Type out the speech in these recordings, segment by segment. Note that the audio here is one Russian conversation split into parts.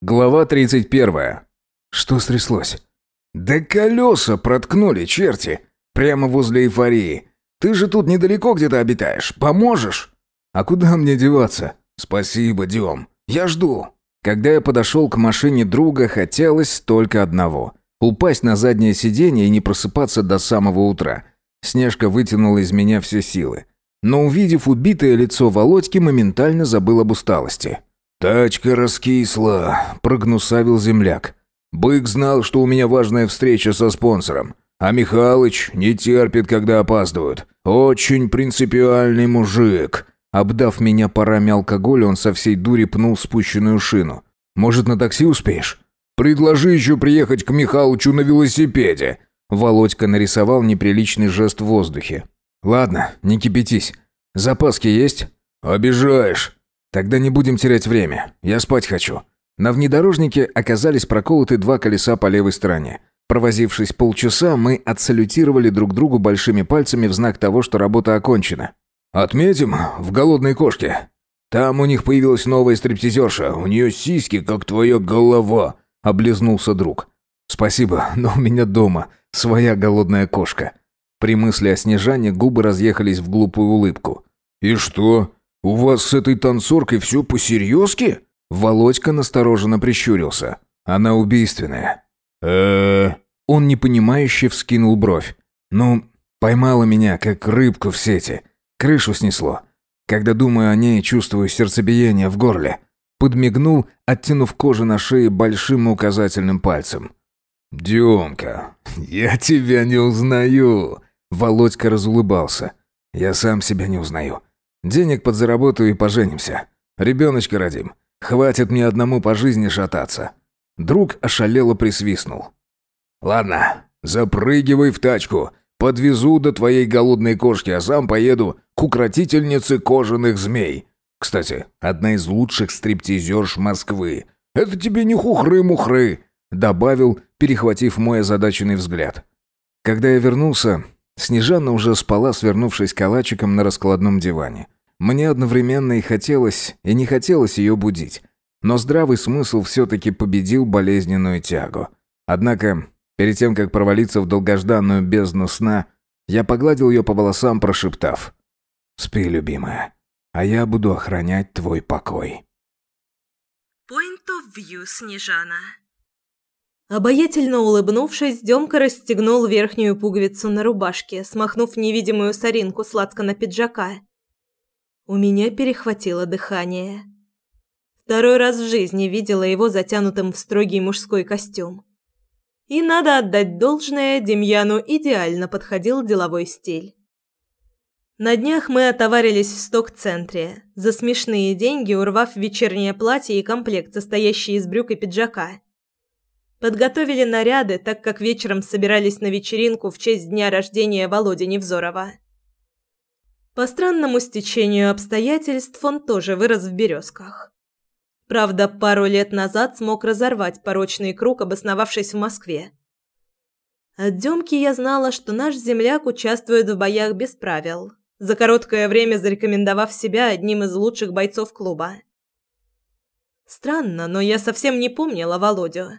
Глава 31. Что стряслось? Да колеса проткнули, черти. Прямо возле эйфории. Ты же тут недалеко где-то обитаешь. Поможешь? А куда мне деваться? Спасибо, Дем. Я жду. Когда я подошел к машине друга, хотелось только одного. Упасть на заднее сиденье и не просыпаться до самого утра. Снежка вытянула из меня все силы. Но увидев убитое лицо Володьки, моментально забыл об усталости. «Тачка раскисла», — прогнусавил земляк. «Бык знал, что у меня важная встреча со спонсором. А Михалыч не терпит, когда опаздывают. Очень принципиальный мужик». Обдав меня парами алкоголя, он со всей дури пнул спущенную шину. «Может, на такси успеешь?» «Предложи еще приехать к Михалычу на велосипеде». Володька нарисовал неприличный жест в воздухе. «Ладно, не кипятись. Запаски есть?» «Обижаешь». Тогда не будем терять время. Я спать хочу. На внедорожнике оказались проколоты два колеса по левой стороне. Провозившись полчаса, мы отсалютировали друг другу большими пальцами в знак того, что работа окончена. «Отметим в голодной кошке. Там у них появилась новая стриптизерша. У нее сиськи, как твоя голова», — облизнулся друг. «Спасибо, но у меня дома своя голодная кошка». При мысли о снижании губы разъехались в глупую улыбку. «И что? «У вас с этой танцоркой все по-серьезки?» Володька настороженно прищурился. «Она убийственная». э Он непонимающе вскинул бровь. «Ну, поймала меня, как рыбку в сети. Крышу снесло. Когда думаю о ней, чувствую сердцебиение в горле». Подмигнул, оттянув кожу на шее большим указательным пальцем. «Демка, я тебя не узнаю!» Володька разулыбался. «Я сам себя не узнаю. Денег подзаработаю и поженимся. Ребеночка родим. Хватит мне одному по жизни шататься». Друг ошалело присвистнул. «Ладно, запрыгивай в тачку. Подвезу до твоей голодной кошки, а сам поеду к укротительнице кожаных змей. Кстати, одна из лучших стриптизерш Москвы. Это тебе не хухры-мухры», — добавил, перехватив мой озадаченный взгляд. Когда я вернулся, Снежана уже спала, свернувшись калачиком на раскладном диване. Мне одновременно и хотелось, и не хотелось ее будить. Но здравый смысл все-таки победил болезненную тягу. Однако, перед тем, как провалиться в долгожданную бездну сна, я погладил ее по волосам, прошептав «Спи, любимая, а я буду охранять твой покой». Point of view, Снежана. Обаятельно улыбнувшись, Демка расстегнул верхнюю пуговицу на рубашке, смахнув невидимую соринку сладко на пиджака. У меня перехватило дыхание. Второй раз в жизни видела его затянутым в строгий мужской костюм. И надо отдать должное, Демьяну идеально подходил деловой стиль. На днях мы отоварились в сток-центре, за смешные деньги урвав вечернее платье и комплект, состоящий из брюк и пиджака. Подготовили наряды, так как вечером собирались на вечеринку в честь дня рождения Володи Невзорова. По странному стечению обстоятельств он тоже вырос в Березках. Правда, пару лет назад смог разорвать порочный круг, обосновавшись в Москве. От Демки я знала, что наш земляк участвует в боях без правил, за короткое время зарекомендовав себя одним из лучших бойцов клуба. Странно, но я совсем не помнила Володю.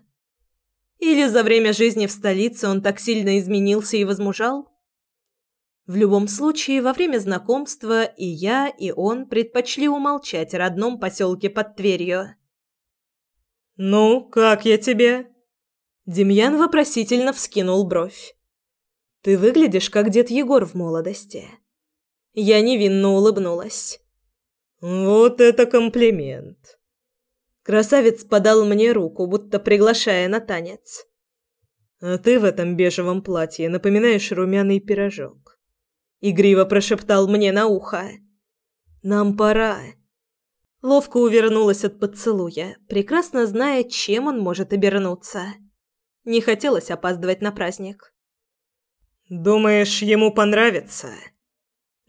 Или за время жизни в столице он так сильно изменился и возмужал? В любом случае, во время знакомства и я, и он предпочли умолчать о родном поселке под Тверью. «Ну, как я тебе?» Демьян вопросительно вскинул бровь. «Ты выглядишь, как дед Егор в молодости». Я невинно улыбнулась. «Вот это комплимент!» Красавец подал мне руку, будто приглашая на танец. «А ты в этом бежевом платье напоминаешь румяный пирожок». Игриво прошептал мне на ухо. «Нам пора». Ловко увернулась от поцелуя, прекрасно зная, чем он может обернуться. Не хотелось опаздывать на праздник. «Думаешь, ему понравится?»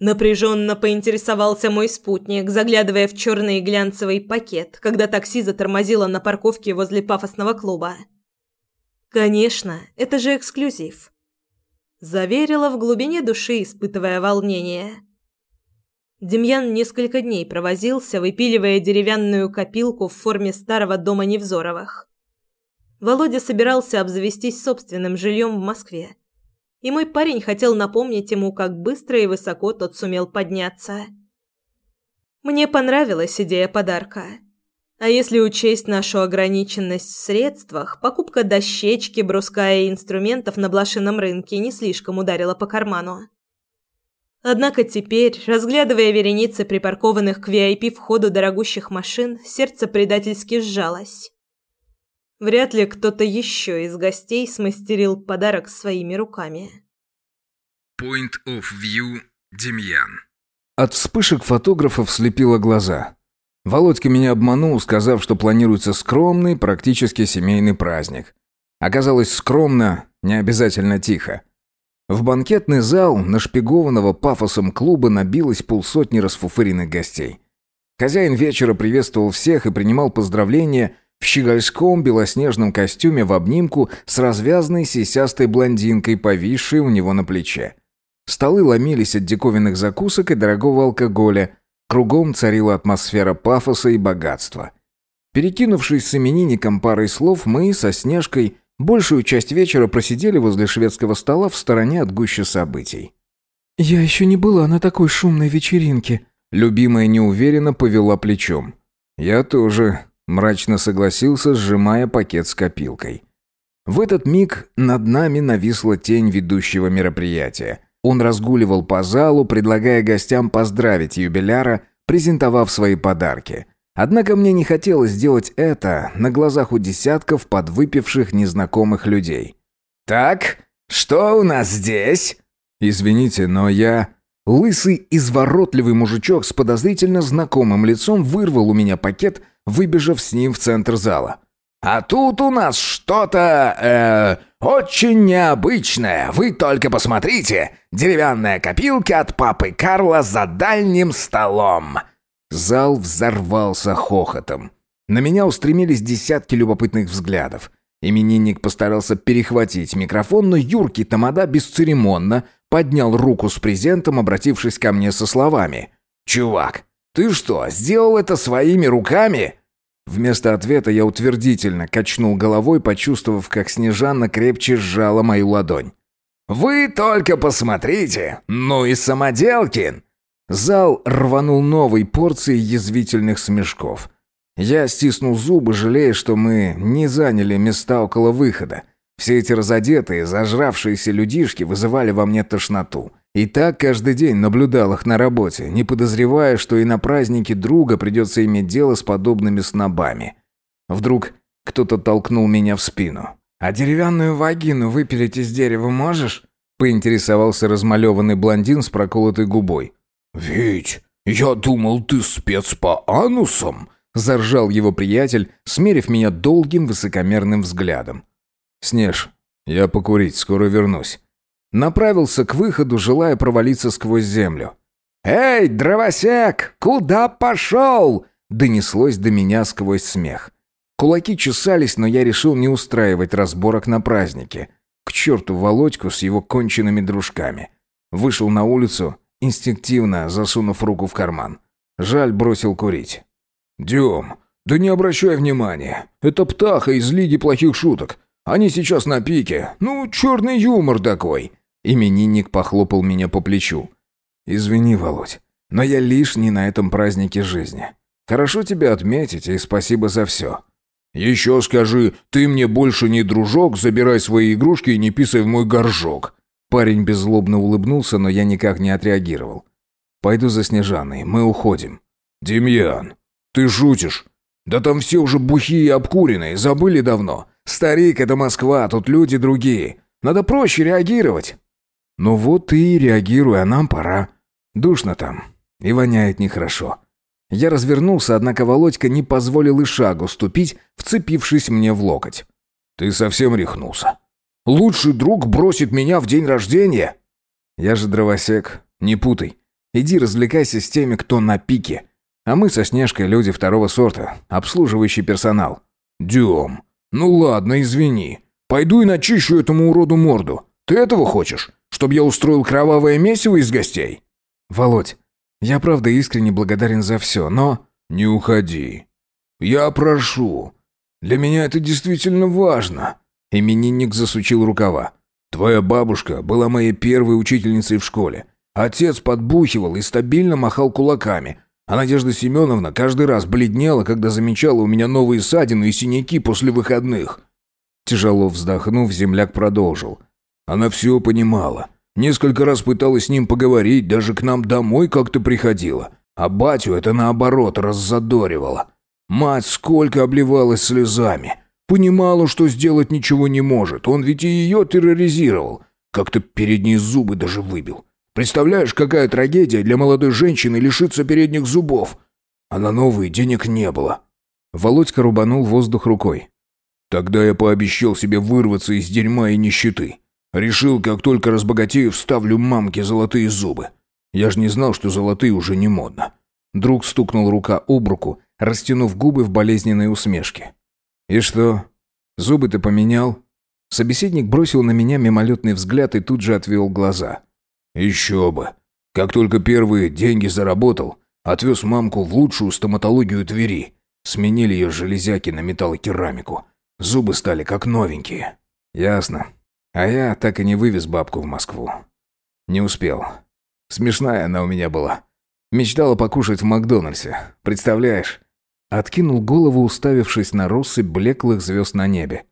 Напряженно поинтересовался мой спутник, заглядывая в черный глянцевый пакет, когда такси затормозило на парковке возле пафосного клуба. «Конечно, это же эксклюзив», – заверила в глубине души, испытывая волнение. Демьян несколько дней провозился, выпиливая деревянную копилку в форме старого дома Невзоровых. Володя собирался обзавестись собственным жильем в Москве. И мой парень хотел напомнить ему, как быстро и высоко тот сумел подняться. Мне понравилась идея подарка. А если учесть нашу ограниченность в средствах, покупка дощечки, бруска и инструментов на блошином рынке не слишком ударила по карману. Однако теперь, разглядывая вереницы припаркованных к VIP входу дорогущих машин, сердце предательски сжалось. Вряд ли кто-то еще из гостей смастерил подарок своими руками. Point of view Демьян. От вспышек фотографов слепило глаза. Володька меня обманул, сказав, что планируется скромный, практически семейный праздник. Оказалось скромно, не обязательно тихо. В банкетный зал нашпигованного пафосом клуба набилось полсотни расфуфыренных гостей. Хозяин вечера приветствовал всех и принимал поздравления в щегольском белоснежном костюме в обнимку с развязной сисястой блондинкой, повисшей у него на плече. Столы ломились от диковинных закусок и дорогого алкоголя. Кругом царила атмосфера пафоса и богатства. Перекинувшись с именинником парой слов, мы со Снежкой Большую часть вечера просидели возле шведского стола в стороне от гущи событий. «Я еще не была на такой шумной вечеринке», — любимая неуверенно повела плечом. «Я тоже», — мрачно согласился, сжимая пакет с копилкой. В этот миг над нами нависла тень ведущего мероприятия. Он разгуливал по залу, предлагая гостям поздравить юбиляра, презентовав свои подарки. Однако мне не хотелось сделать это на глазах у десятков подвыпивших незнакомых людей. «Так, что у нас здесь?» «Извините, но я...» Лысый, изворотливый мужичок с подозрительно знакомым лицом вырвал у меня пакет, выбежав с ним в центр зала. «А тут у нас что-то... Э, очень необычное. Вы только посмотрите. Деревянная копилка от папы Карла за дальним столом. Зал взорвался хохотом. На меня устремились десятки любопытных взглядов. Именинник постарался перехватить микрофон, но Юрки Тамада бесцеремонно поднял руку с презентом, обратившись ко мне со словами. «Чувак, ты что, сделал это своими руками?» Вместо ответа я утвердительно качнул головой, почувствовав, как Снежана крепче сжала мою ладонь. «Вы только посмотрите! Ну и самоделкин! Зал рванул новой порцией язвительных смешков. Я стиснул зубы, жалея, что мы не заняли места около выхода. Все эти разодетые, зажравшиеся людишки вызывали во мне тошноту. И так каждый день наблюдал их на работе, не подозревая, что и на празднике друга придется иметь дело с подобными снобами. Вдруг кто-то толкнул меня в спину. «А деревянную вагину выпилить из дерева можешь?» поинтересовался размалеванный блондин с проколотой губой. «Вить, я думал, ты спец по анусам!» — заржал его приятель, смерив меня долгим высокомерным взглядом. «Снеж, я покурить, скоро вернусь». Направился к выходу, желая провалиться сквозь землю. «Эй, дровосек, куда пошел?» — донеслось до меня сквозь смех. Кулаки чесались, но я решил не устраивать разборок на празднике. К черту Володьку с его конченными дружками. Вышел на улицу инстинктивно засунув руку в карман. Жаль бросил курить. «Дем, да не обращай внимания. Это птаха из Лиги плохих шуток. Они сейчас на пике. Ну, черный юмор такой». Именинник похлопал меня по плечу. «Извини, Володь, но я лишний на этом празднике жизни. Хорошо тебя отметить и спасибо за все». «Еще скажи, ты мне больше не дружок, забирай свои игрушки и не писай в мой горжок», Парень беззлобно улыбнулся, но я никак не отреагировал. «Пойду за Снежаной, мы уходим». «Демьян, ты шутишь? Да там все уже бухие и обкуренные, забыли давно. Старик, это Москва, тут люди другие. Надо проще реагировать». «Ну вот ты и реагируй, а нам пора. Душно там и воняет нехорошо». Я развернулся, однако Володька не позволил и шагу ступить, вцепившись мне в локоть. «Ты совсем рехнулся. Лучший друг бросит меня в день рождения?» «Я же дровосек, не путай. Иди развлекайся с теми, кто на пике. А мы со Снежкой люди второго сорта, обслуживающий персонал». «Дем, ну ладно, извини. Пойду и начищу этому уроду морду. Ты этого хочешь? Чтобы я устроил кровавое месиво из гостей?» «Володь, Я правда искренне благодарен за все, но... Не уходи. Я прошу. Для меня это действительно важно. Именинник засучил рукава. Твоя бабушка была моей первой учительницей в школе. Отец подбухивал и стабильно махал кулаками. А Надежда Семеновна каждый раз бледнела, когда замечала у меня новые ссадины и синяки после выходных. Тяжело вздохнув, земляк продолжил. Она все понимала. Несколько раз пыталась с ним поговорить, даже к нам домой как-то приходила. А батю это наоборот раззадоривало. Мать сколько обливалась слезами. Понимала, что сделать ничего не может. Он ведь и ее терроризировал. Как-то передние зубы даже выбил. Представляешь, какая трагедия для молодой женщины лишиться передних зубов. А на новые денег не было. Володька рубанул воздух рукой. Тогда я пообещал себе вырваться из дерьма и нищеты. Решил, как только разбогатею, вставлю мамке золотые зубы. Я же не знал, что золотые уже не модно. Друг стукнул рука об руку, растянув губы в болезненной усмешке. «И что? Зубы ты поменял?» Собеседник бросил на меня мимолетный взгляд и тут же отвел глаза. «Еще бы! Как только первые деньги заработал, отвез мамку в лучшую стоматологию Твери. Сменили ее железяки на металлокерамику. Зубы стали как новенькие». «Ясно. А я так и не вывез бабку в Москву. Не успел. Смешная она у меня была. Мечтала покушать в Макдональдсе. Представляешь? Откинул голову, уставившись на россыпь блеклых звезд на небе.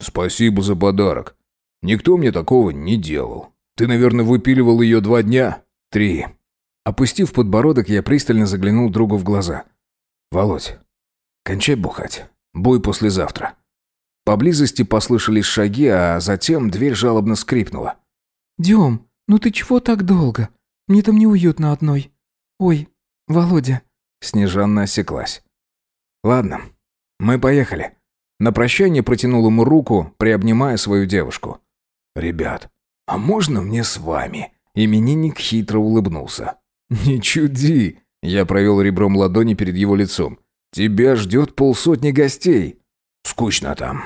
«Спасибо за подарок. Никто мне такого не делал. Ты, наверное, выпиливал ее два дня?» «Три». Опустив подбородок, я пристально заглянул другу в глаза. «Володь, кончай бухать. Бой послезавтра». Поблизости послышались шаги, а затем дверь жалобно скрипнула. «Дем, ну ты чего так долго? Мне там неуютно одной. Ой, Володя». Снежанна осеклась. «Ладно, мы поехали». На прощание протянул ему руку, приобнимая свою девушку. «Ребят, а можно мне с вами?» Именинник хитро улыбнулся. «Не чуди!» Я провел ребром ладони перед его лицом. «Тебя ждет полсотни гостей!» «Скучно там.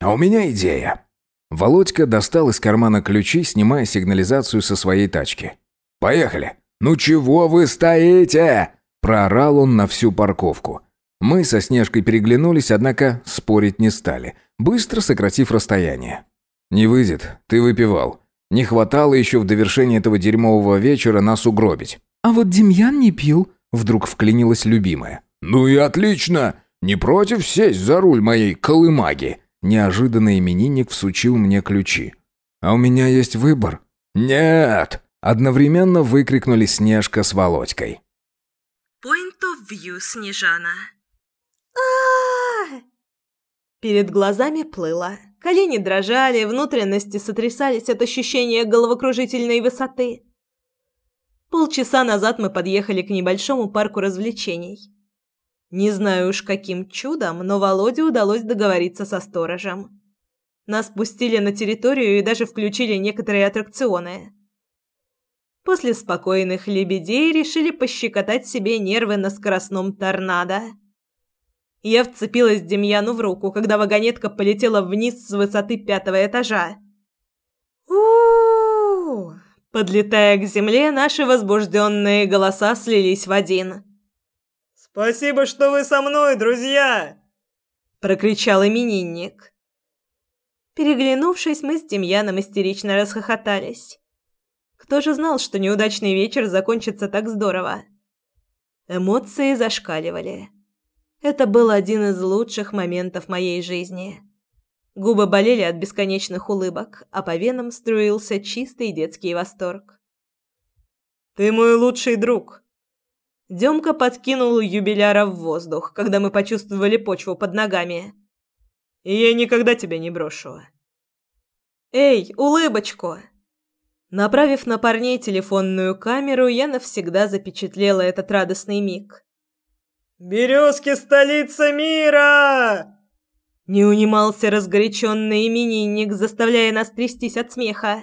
А у меня идея!» Володька достал из кармана ключи, снимая сигнализацию со своей тачки. «Поехали!» «Ну чего вы стоите?» Проорал он на всю парковку. Мы со Снежкой переглянулись, однако спорить не стали, быстро сократив расстояние. «Не выйдет, ты выпивал. Не хватало еще в довершении этого дерьмового вечера нас угробить». «А вот Демьян не пил», — вдруг вклинилась любимая. «Ну и отлично! Не против сесть за руль моей колымаги?» Неожиданно именинник всучил мне ключи. «А у меня есть выбор?» «Нет!» Одновременно выкрикнули Снежка с Володькой. Point of view, Снежана. Перед глазами плыло. Колени дрожали, внутренности сотрясались от ощущения головокружительной высоты. Полчаса назад мы подъехали к небольшому парку развлечений. Не знаю уж каким чудом, но Володе удалось договориться со сторожем. Нас пустили на территорию и даже включили некоторые аттракционы. После спокойных лебедей решили пощекотать себе нервы на скоростном торнадо. Я вцепилась Демьяну в руку, когда вагонетка полетела вниз с высоты пятого этажа. у у Подлетая к земле, наши возбужденные голоса слились в один. «Спасибо, что вы со мной, друзья!» Прокричал именинник. Переглянувшись, мы с Демьяном истерично расхохотались. Кто же знал, что неудачный вечер закончится так здорово? Эмоции зашкаливали. Это был один из лучших моментов моей жизни. Губы болели от бесконечных улыбок, а по венам струился чистый детский восторг. «Ты мой лучший друг!» Демка подкинул юбиляра в воздух, когда мы почувствовали почву под ногами. «И я никогда тебя не брошу!» «Эй, улыбочку!» Направив на парней телефонную камеру, я навсегда запечатлела этот радостный миг. «Березки – столица мира!» Не унимался разгоряченный именинник, заставляя нас трястись от смеха.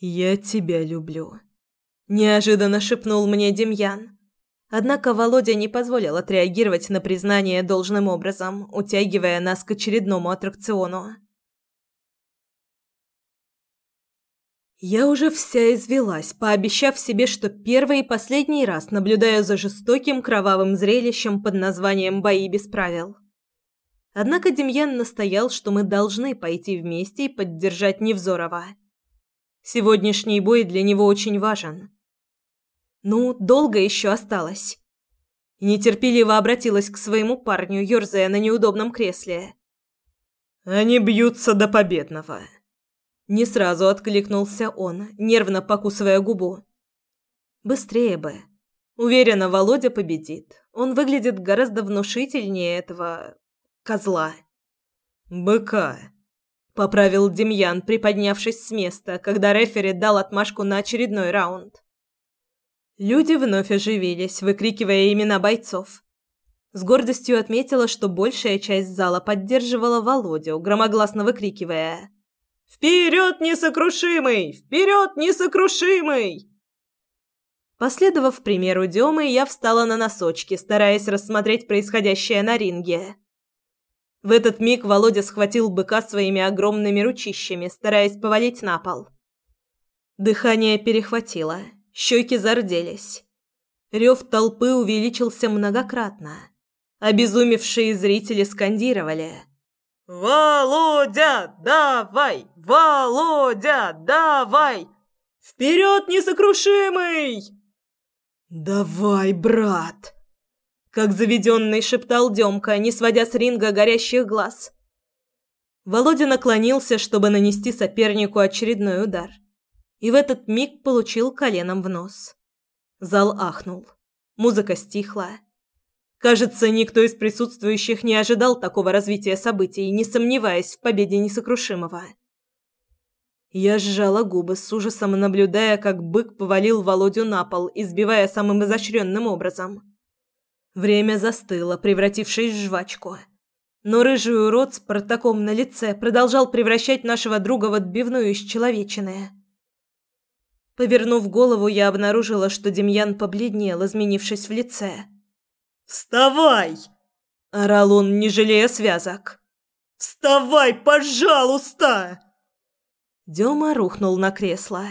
«Я тебя люблю», – неожиданно шепнул мне Демьян. Однако Володя не позволил отреагировать на признание должным образом, утягивая нас к очередному аттракциону. Я уже вся извелась, пообещав себе, что первый и последний раз наблюдаю за жестоким кровавым зрелищем под названием «Бои без правил». Однако Демьян настоял, что мы должны пойти вместе и поддержать Невзорова. Сегодняшний бой для него очень важен. Ну, долго еще осталось. Нетерпеливо обратилась к своему парню, ерзая на неудобном кресле. Они бьются до победного. Не сразу откликнулся он, нервно покусывая губу. Быстрее бы. Уверена, Володя победит. Он выглядит гораздо внушительнее этого козла. Быка. Поправил Демьян, приподнявшись с места, когда рефери дал отмашку на очередной раунд. Люди вновь оживились, выкрикивая имена бойцов. С гордостью отметила, что большая часть зала поддерживала Володю, громогласно выкрикивая «Вперед, несокрушимый! Вперед, несокрушимый!» Последовав примеру Демы, я встала на носочки, стараясь рассмотреть происходящее на ринге. В этот миг Володя схватил быка своими огромными ручищами, стараясь повалить на пол. Дыхание перехватило, щеки зарделись. Рев толпы увеличился многократно. Обезумевшие зрители скандировали – «Володя, давай! Володя, давай! Вперед, несокрушимый!» «Давай, брат!» Как заведенный шептал Демка, не сводя с ринга горящих глаз. Володя наклонился, чтобы нанести сопернику очередной удар. И в этот миг получил коленом в нос. Зал ахнул. Музыка стихла. Кажется, никто из присутствующих не ожидал такого развития событий, не сомневаясь в победе несокрушимого. Я сжала губы с ужасом, наблюдая, как бык повалил Володю на пол, избивая самым изощренным образом. Время застыло, превратившись в жвачку. Но рыжий урод с протоком на лице продолжал превращать нашего друга в отбивную из человечины. Повернув голову, я обнаружила, что Демьян побледнел, изменившись в лице. «Вставай!» – орал он, не жалея связок. «Вставай, пожалуйста!» Дема рухнул на кресло.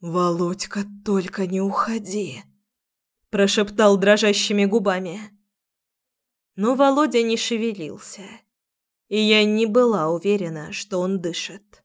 «Володька, только не уходи!» – прошептал дрожащими губами. Но Володя не шевелился, и я не была уверена, что он дышит.